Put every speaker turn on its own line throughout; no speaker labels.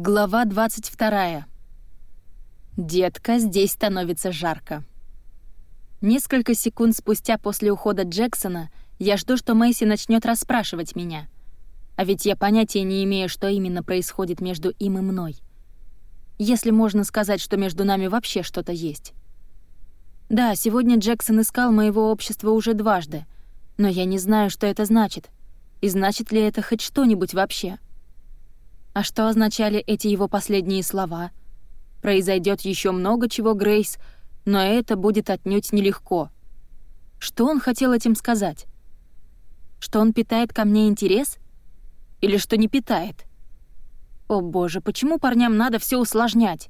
Глава 22. Детка, здесь становится жарко. Несколько секунд спустя после ухода Джексона я жду, что Мэйси начнет расспрашивать меня. А ведь я понятия не имею, что именно происходит между им и мной. Если можно сказать, что между нами вообще что-то есть. Да, сегодня Джексон искал моего общества уже дважды, но я не знаю, что это значит. И значит ли это хоть что-нибудь вообще. А что означали эти его последние слова? Произойдет еще много чего, Грейс, но это будет отнюдь нелегко. Что он хотел этим сказать? Что он питает ко мне интерес? Или что не питает? О боже, почему парням надо все усложнять?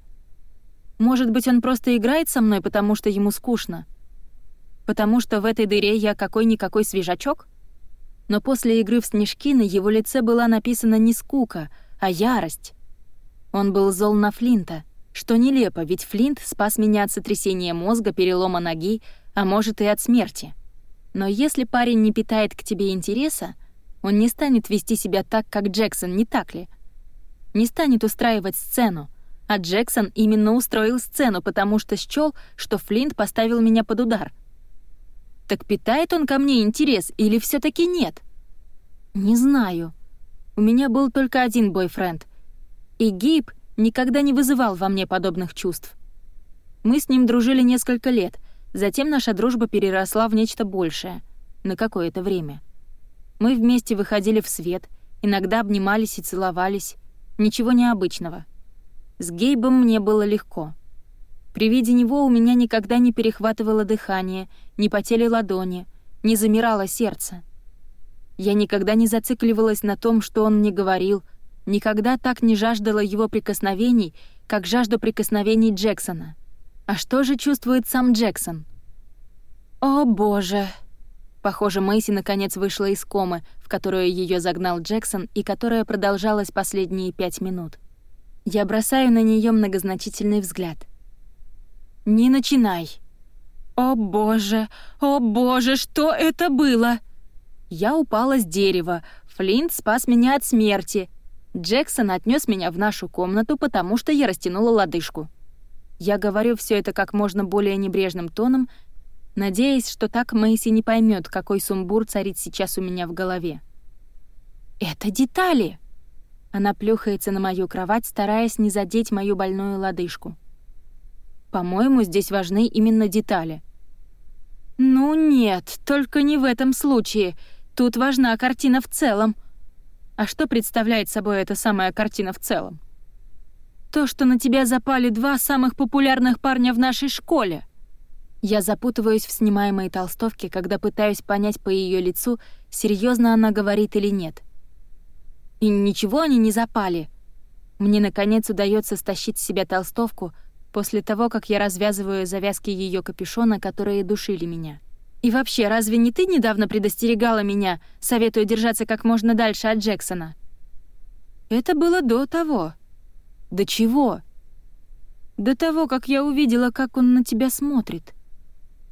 Может быть, он просто играет со мной, потому что ему скучно? Потому что в этой дыре я какой-никакой свежачок? Но после игры в снежки на его лице была написана не скука — а ярость. Он был зол на Флинта, что нелепо, ведь Флинт спас меня от сотрясения мозга, перелома ноги, а может и от смерти. Но если парень не питает к тебе интереса, он не станет вести себя так, как Джексон, не так ли? Не станет устраивать сцену, а Джексон именно устроил сцену, потому что счёл, что Флинт поставил меня под удар. Так питает он ко мне интерес или все таки нет? Не знаю. У меня был только один бойфренд. И Гейб никогда не вызывал во мне подобных чувств. Мы с ним дружили несколько лет, затем наша дружба переросла в нечто большее, на какое-то время. Мы вместе выходили в свет, иногда обнимались и целовались, ничего необычного. С Гейбом мне было легко. При виде него у меня никогда не перехватывало дыхание, не потели ладони, не замирало сердце. Я никогда не зацикливалась на том, что он мне говорил, никогда так не жаждала его прикосновений, как жажду прикосновений Джексона. А что же чувствует сам Джексон? О, боже! Похоже, Мэйси наконец вышла из комы, в которую ее загнал Джексон и которая продолжалась последние пять минут. Я бросаю на нее многозначительный взгляд. «Не начинай!» «О боже! О боже, что это было?» Я упала с дерева, Флинт спас меня от смерти. Джексон отнес меня в нашу комнату, потому что я растянула лодыжку. Я говорю все это как можно более небрежным тоном, надеясь, что так Мэйси не поймет, какой сумбур царит сейчас у меня в голове. «Это детали!» Она плюхается на мою кровать, стараясь не задеть мою больную лодыжку. «По-моему, здесь важны именно детали». «Ну нет, только не в этом случае. Тут важна картина в целом. А что представляет собой эта самая картина в целом? То, что на тебя запали два самых популярных парня в нашей школе. Я запутываюсь в снимаемой толстовке, когда пытаюсь понять по ее лицу, серьезно она говорит или нет. И ничего они не запали. Мне, наконец, удается стащить с себя толстовку после того, как я развязываю завязки ее капюшона, которые душили меня. И вообще, разве не ты недавно предостерегала меня, советуя держаться как можно дальше от Джексона? Это было до того. До чего? До того, как я увидела, как он на тебя смотрит.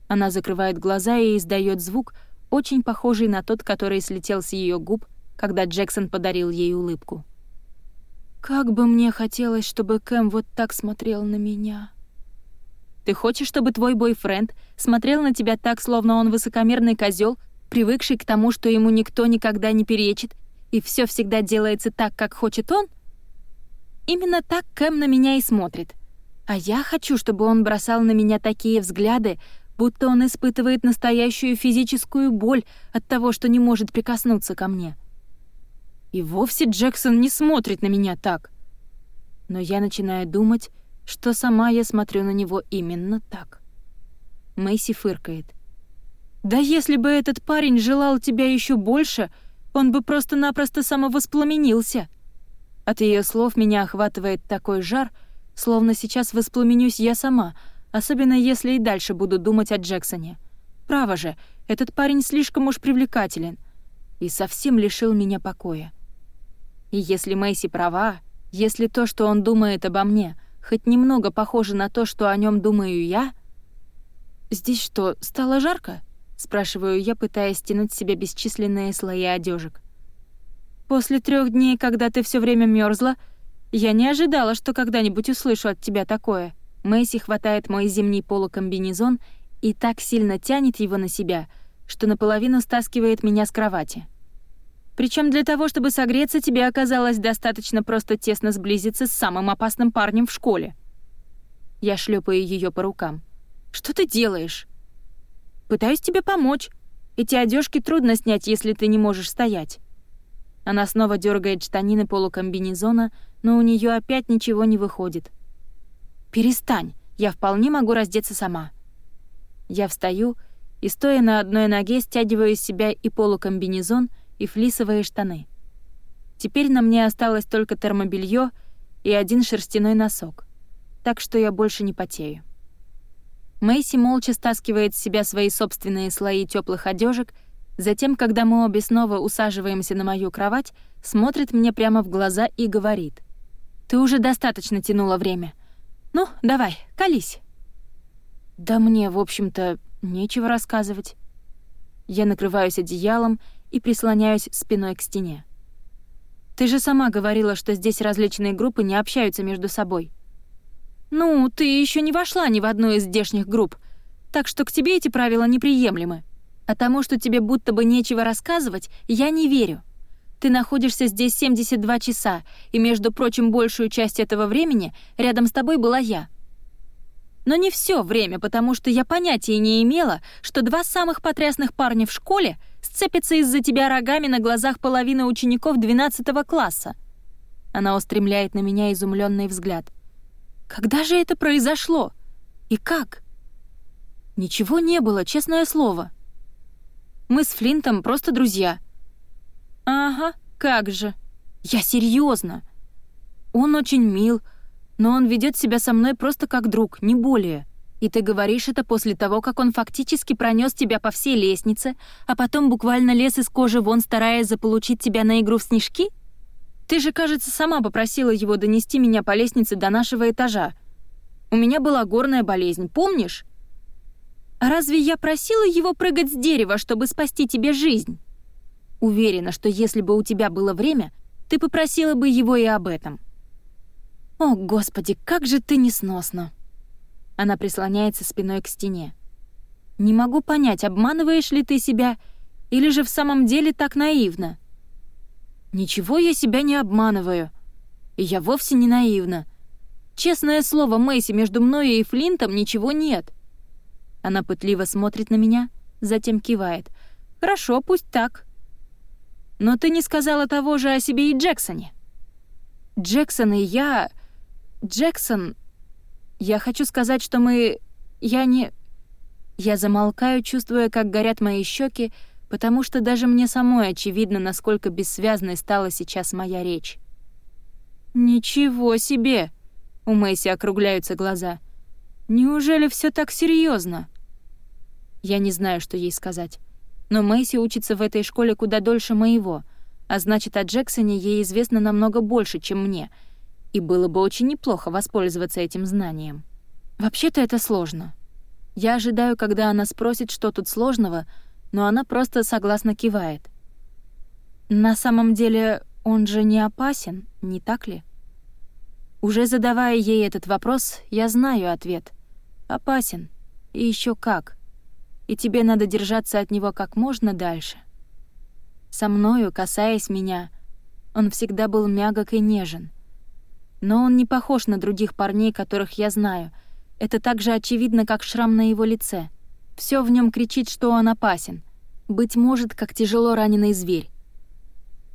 Она закрывает глаза и издает звук, очень похожий на тот, который слетел с ее губ, когда Джексон подарил ей улыбку. Как бы мне хотелось, чтобы Кэм вот так смотрел на меня. Ты хочешь, чтобы твой бойфренд смотрел на тебя так, словно он высокомерный козел, привыкший к тому, что ему никто никогда не перечит, и все всегда делается так, как хочет он? Именно так Кэм на меня и смотрит. А я хочу, чтобы он бросал на меня такие взгляды, будто он испытывает настоящую физическую боль от того, что не может прикоснуться ко мне. И вовсе Джексон не смотрит на меня так. Но я начинаю думать, что сама я смотрю на него именно так. Мэйси фыркает. «Да если бы этот парень желал тебя еще больше, он бы просто-напросто самовоспламенился». От ее слов меня охватывает такой жар, словно сейчас воспламенюсь я сама, особенно если и дальше буду думать о Джексоне. Право же, этот парень слишком уж привлекателен и совсем лишил меня покоя. И если Мэйси права, если то, что он думает обо мне — хоть немного похоже на то, что о нем думаю я. «Здесь что, стало жарко?» — спрашиваю я, пытаясь стянуть себе бесчисленные слои одежек. «После трех дней, когда ты все время мерзла, Я не ожидала, что когда-нибудь услышу от тебя такое. Мэйси хватает мой зимний полукомбинезон и так сильно тянет его на себя, что наполовину стаскивает меня с кровати. Причем для того, чтобы согреться, тебе оказалось достаточно просто тесно сблизиться с самым опасным парнем в школе. Я шлепаю ее по рукам. Что ты делаешь? Пытаюсь тебе помочь. Эти одежки трудно снять, если ты не можешь стоять. Она снова дергает штанины полукомбинезона, но у нее опять ничего не выходит. Перестань, я вполне могу раздеться сама. Я встаю и, стоя на одной ноге, стягиваю из себя и полукомбинезон, и флисовые штаны. Теперь на мне осталось только термобелье и один шерстяной носок, так что я больше не потею. Мэйси молча стаскивает с себя свои собственные слои теплых одежек, затем, когда мы обе снова усаживаемся на мою кровать, смотрит мне прямо в глаза и говорит. «Ты уже достаточно тянула время. Ну, давай, колись». «Да мне, в общем-то, нечего рассказывать». Я накрываюсь одеялом и прислоняюсь спиной к стене. «Ты же сама говорила, что здесь различные группы не общаются между собой». «Ну, ты еще не вошла ни в одну из здешних групп, так что к тебе эти правила неприемлемы. А тому, что тебе будто бы нечего рассказывать, я не верю. Ты находишься здесь 72 часа, и, между прочим, большую часть этого времени рядом с тобой была я. Но не все время, потому что я понятия не имела, что два самых потрясных парня в школе сцепятся из-за тебя рогами на глазах половины учеников 12 класса. Она устремляет на меня изумленный взгляд. Когда же это произошло? И как? Ничего не было, честное слово. Мы с Флинтом просто друзья. Ага, как же. Я серьезно. Он очень мил, но он ведет себя со мной просто как друг, не более. И ты говоришь это после того, как он фактически пронес тебя по всей лестнице, а потом буквально лез из кожи вон, стараясь заполучить тебя на игру в снежки? Ты же, кажется, сама попросила его донести меня по лестнице до нашего этажа. У меня была горная болезнь, помнишь? А разве я просила его прыгать с дерева, чтобы спасти тебе жизнь? Уверена, что если бы у тебя было время, ты попросила бы его и об этом. О, Господи, как же ты несносна. Она прислоняется спиной к стене. Не могу понять, обманываешь ли ты себя, или же в самом деле так наивна. Ничего я себя не обманываю. И я вовсе не наивна. Честное слово, Мэйси, между мной и Флинтом ничего нет. Она пытливо смотрит на меня, затем кивает. Хорошо, пусть так. Но ты не сказала того же о себе и Джексоне. Джексон и я... Джексон... Я хочу сказать, что мы... Я не... Я замолкаю, чувствуя, как горят мои щеки, потому что даже мне самой очевидно, насколько бессвязной стала сейчас моя речь. «Ничего себе!» — у Мэйси округляются глаза. «Неужели все так серьезно? Я не знаю, что ей сказать. Но Мэйси учится в этой школе куда дольше моего, а значит, о Джексоне ей известно намного больше, чем мне, и было бы очень неплохо воспользоваться этим знанием. Вообще-то это сложно. Я ожидаю, когда она спросит, что тут сложного — но она просто согласно кивает. На самом деле, он же не опасен, не так ли? Уже задавая ей этот вопрос, я знаю ответ. Опасен. И еще как. И тебе надо держаться от него как можно дальше. Со мною, касаясь меня, он всегда был мягок и нежен. Но он не похож на других парней, которых я знаю. Это так же очевидно, как шрам на его лице — все в нем кричит, что он опасен. Быть может, как тяжело раненый зверь.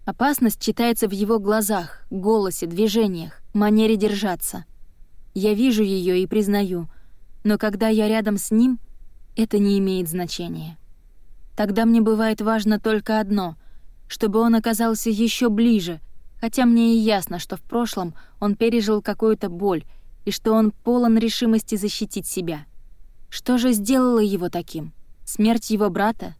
Опасность читается в его глазах, голосе, движениях, манере держаться. Я вижу ее и признаю, но когда я рядом с ним, это не имеет значения. Тогда мне бывает важно только одно — чтобы он оказался еще ближе, хотя мне и ясно, что в прошлом он пережил какую-то боль и что он полон решимости защитить себя. Что же сделало его таким? Смерть его брата?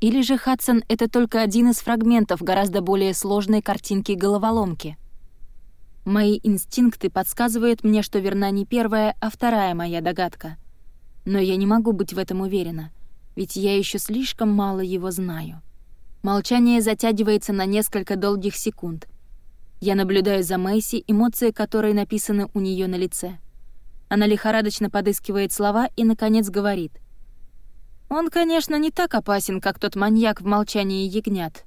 Или же Хадсон — это только один из фрагментов гораздо более сложной картинки головоломки? Мои инстинкты подсказывают мне, что верна не первая, а вторая моя догадка. Но я не могу быть в этом уверена, ведь я еще слишком мало его знаю. Молчание затягивается на несколько долгих секунд. Я наблюдаю за Мэйси, эмоции которой написаны у нее на лице. Она лихорадочно подыскивает слова и, наконец, говорит. «Он, конечно, не так опасен, как тот маньяк в молчании ягнят.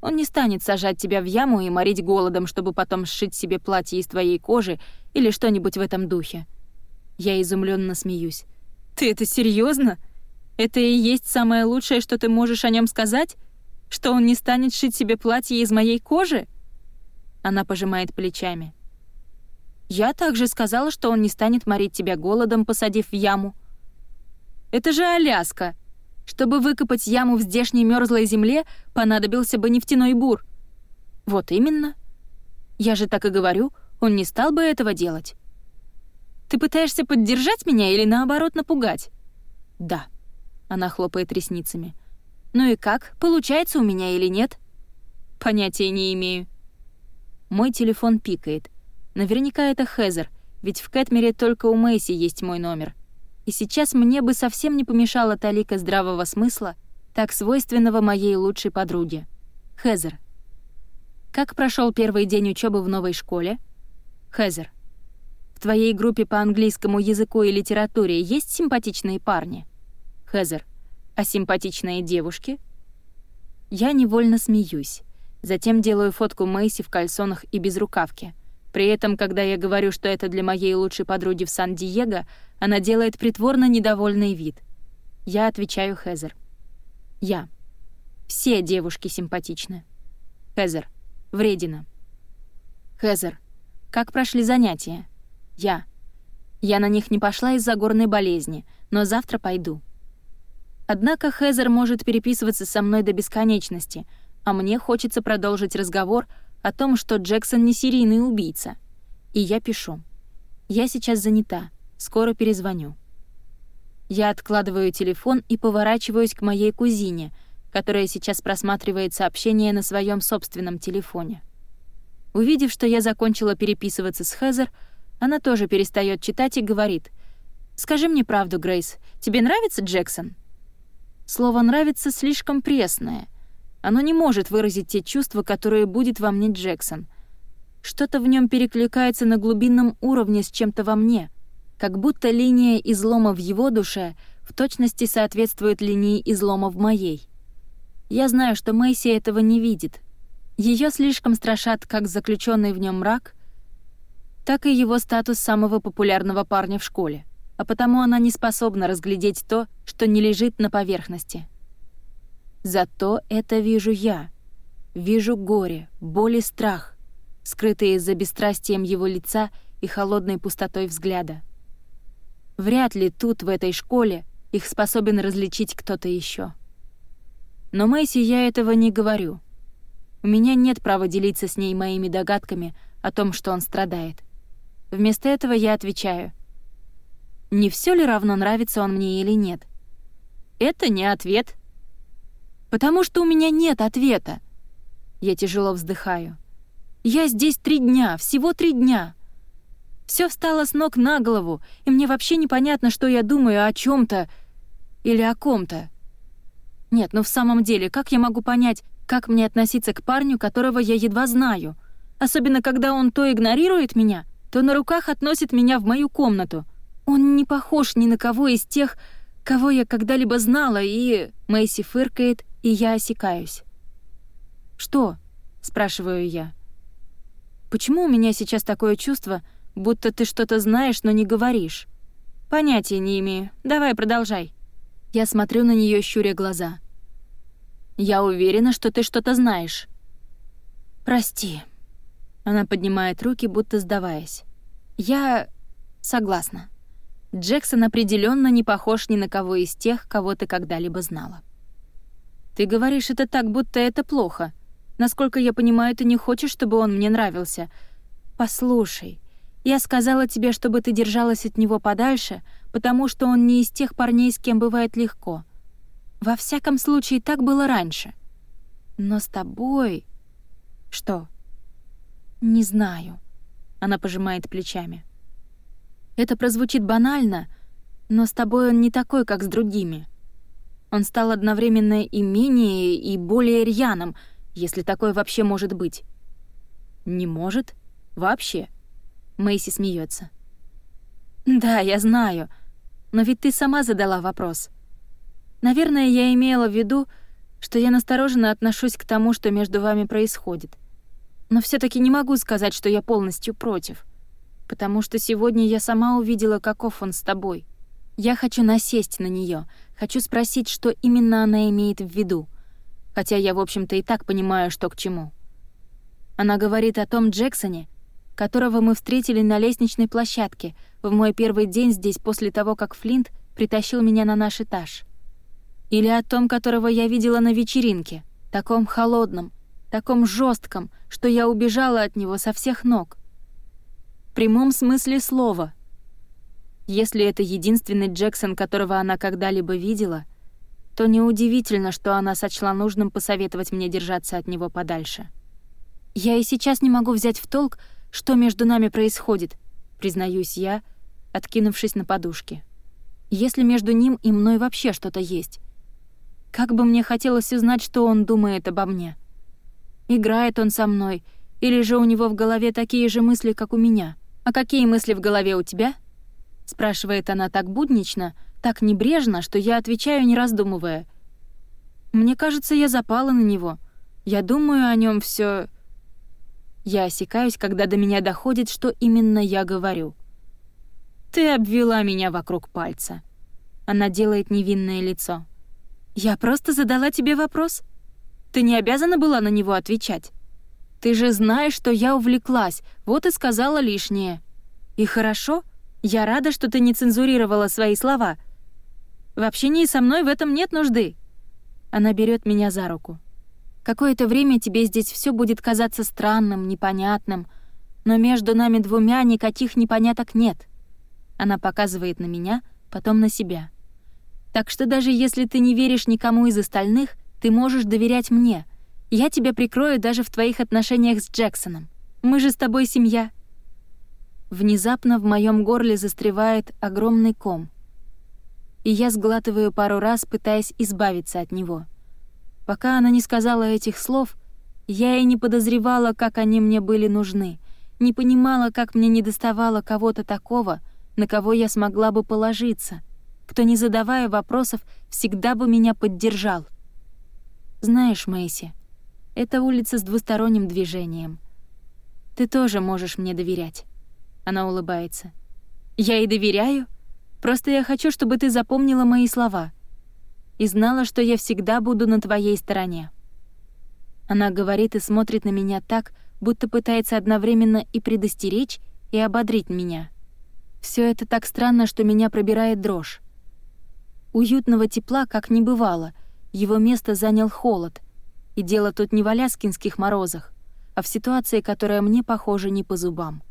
Он не станет сажать тебя в яму и морить голодом, чтобы потом сшить себе платье из твоей кожи или что-нибудь в этом духе». Я изумленно смеюсь. «Ты это серьезно? Это и есть самое лучшее, что ты можешь о нем сказать? Что он не станет шить себе платье из моей кожи?» Она пожимает плечами. «Я также сказала, что он не станет морить тебя голодом, посадив в яму. Это же Аляска. Чтобы выкопать яму в здешней мёрзлой земле, понадобился бы нефтяной бур. Вот именно. Я же так и говорю, он не стал бы этого делать. Ты пытаешься поддержать меня или наоборот напугать? Да. Она хлопает ресницами. Ну и как, получается у меня или нет? Понятия не имею. Мой телефон пикает. Наверняка это Хезер, ведь в Кэтмере только у Мэйси есть мой номер. И сейчас мне бы совсем не помешала талика здравого смысла, так свойственного моей лучшей подруге. Хезер. Как прошел первый день учебы в новой школе? Хезер. В твоей группе по английскому языку и литературе есть симпатичные парни? Хезер. А симпатичные девушки? Я невольно смеюсь. Затем делаю фотку Мэйси в кальсонах и без рукавки. При этом, когда я говорю, что это для моей лучшей подруги в Сан-Диего, она делает притворно недовольный вид. Я отвечаю Хезер. Я. Все девушки симпатичны. Хезер. Вредина. Хезер. Как прошли занятия? Я. Я на них не пошла из-за горной болезни, но завтра пойду. Однако Хезер может переписываться со мной до бесконечности — а мне хочется продолжить разговор о том, что Джексон не серийный убийца. И я пишу. Я сейчас занята, скоро перезвоню. Я откладываю телефон и поворачиваюсь к моей кузине, которая сейчас просматривает сообщения на своем собственном телефоне. Увидев, что я закончила переписываться с Хезер, она тоже перестает читать и говорит. «Скажи мне правду, Грейс, тебе нравится Джексон?» Слово «нравится» слишком пресное — оно не может выразить те чувства, которые будет во мне Джексон. Что-то в нем перекликается на глубинном уровне с чем-то во мне, как будто линия излома в его душе в точности соответствует линии излома в моей. Я знаю, что Мэйси этого не видит. Ее слишком страшат как заключенный в нем мрак, так и его статус самого популярного парня в школе, а потому она не способна разглядеть то, что не лежит на поверхности. Зато это вижу я. Вижу горе, боль и страх, скрытые за бесстрастием его лица и холодной пустотой взгляда. Вряд ли тут, в этой школе, их способен различить кто-то еще. Но Мэйси я этого не говорю. У меня нет права делиться с ней моими догадками о том, что он страдает. Вместо этого я отвечаю. Не все ли равно, нравится он мне или нет? Это не ответ, Потому что у меня нет ответа. Я тяжело вздыхаю. Я здесь три дня, всего три дня. Все встало с ног на голову, и мне вообще непонятно, что я думаю о чем то или о ком-то. Нет, ну в самом деле, как я могу понять, как мне относиться к парню, которого я едва знаю? Особенно, когда он то игнорирует меня, то на руках относит меня в мою комнату. Он не похож ни на кого из тех, кого я когда-либо знала, и... Мэйси фыркает и я осекаюсь. «Что?» — спрашиваю я. «Почему у меня сейчас такое чувство, будто ты что-то знаешь, но не говоришь?» «Понятия не имею. Давай, продолжай». Я смотрю на нее, щуря глаза. «Я уверена, что ты что-то знаешь». «Прости». Она поднимает руки, будто сдаваясь. «Я... согласна. Джексон определенно не похож ни на кого из тех, кого ты когда-либо знала». Ты говоришь это так, будто это плохо. Насколько я понимаю, ты не хочешь, чтобы он мне нравился. Послушай, я сказала тебе, чтобы ты держалась от него подальше, потому что он не из тех парней, с кем бывает легко. Во всяком случае, так было раньше. Но с тобой... Что? Не знаю. Она пожимает плечами. Это прозвучит банально, но с тобой он не такой, как с другими. Он стал одновременно и менее, и более рьяным, если такое вообще может быть. Не может. Вообще. Мэйси смеется. Да, я знаю. Но ведь ты сама задала вопрос. Наверное, я имела в виду, что я настороженно отношусь к тому, что между вами происходит. Но все таки не могу сказать, что я полностью против. Потому что сегодня я сама увидела, каков он с тобой. Я хочу насесть на нее, хочу спросить, что именно она имеет в виду. Хотя я, в общем-то, и так понимаю, что к чему. Она говорит о том Джексоне, которого мы встретили на лестничной площадке в мой первый день здесь после того, как Флинт притащил меня на наш этаж. Или о том, которого я видела на вечеринке, таком холодном, таком жестком, что я убежала от него со всех ног. В прямом смысле слова. Если это единственный Джексон, которого она когда-либо видела, то неудивительно, что она сочла нужным посоветовать мне держаться от него подальше. Я и сейчас не могу взять в толк, что между нами происходит, признаюсь я, откинувшись на подушке. Если между ним и мной вообще что-то есть. Как бы мне хотелось узнать, что он думает обо мне. Играет он со мной, или же у него в голове такие же мысли, как у меня. А какие мысли в голове у тебя? Спрашивает она так буднично, так небрежно, что я отвечаю, не раздумывая. Мне кажется, я запала на него. Я думаю о нем все. Я осекаюсь, когда до меня доходит, что именно я говорю. Ты обвела меня вокруг пальца. Она делает невинное лицо. Я просто задала тебе вопрос. Ты не обязана была на него отвечать. Ты же знаешь, что я увлеклась, вот и сказала лишнее. И хорошо, я рада, что ты не цензурировала свои слова. В общении со мной в этом нет нужды. Она берет меня за руку. Какое-то время тебе здесь все будет казаться странным, непонятным, но между нами двумя никаких непоняток нет. Она показывает на меня, потом на себя. Так что даже если ты не веришь никому из остальных, ты можешь доверять мне. Я тебя прикрою даже в твоих отношениях с Джексоном. Мы же с тобой семья». Внезапно в моем горле застревает огромный ком. И я сглатываю пару раз, пытаясь избавиться от него. Пока она не сказала этих слов, я и не подозревала, как они мне были нужны, не понимала, как мне недоставало кого-то такого, на кого я смогла бы положиться — кто, не задавая вопросов, всегда бы меня поддержал. Знаешь, Мэйси, это улица с двусторонним движением. Ты тоже можешь мне доверять. Она улыбается. Я и доверяю. Просто я хочу, чтобы ты запомнила мои слова и знала, что я всегда буду на твоей стороне. Она говорит и смотрит на меня так, будто пытается одновременно и предостеречь, и ободрить меня. Все это так странно, что меня пробирает дрожь. Уютного тепла как не бывало, его место занял холод. И дело тут не в аляскинских морозах, а в ситуации, которая мне, похоже, не по зубам.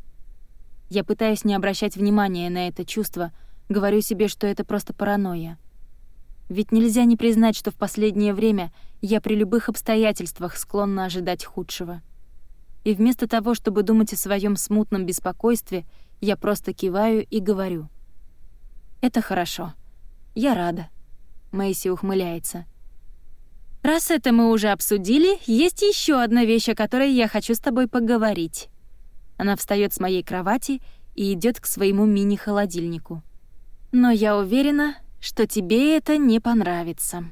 Я пытаюсь не обращать внимания на это чувство, говорю себе, что это просто паранойя. Ведь нельзя не признать, что в последнее время я при любых обстоятельствах склонна ожидать худшего. И вместо того, чтобы думать о своем смутном беспокойстве, я просто киваю и говорю. «Это хорошо». Я рада. Мэйси ухмыляется. Раз это мы уже обсудили, есть еще одна вещь, о которой я хочу с тобой поговорить. Она встает с моей кровати и идет к своему мини-холодильнику. Но я уверена, что тебе это не понравится.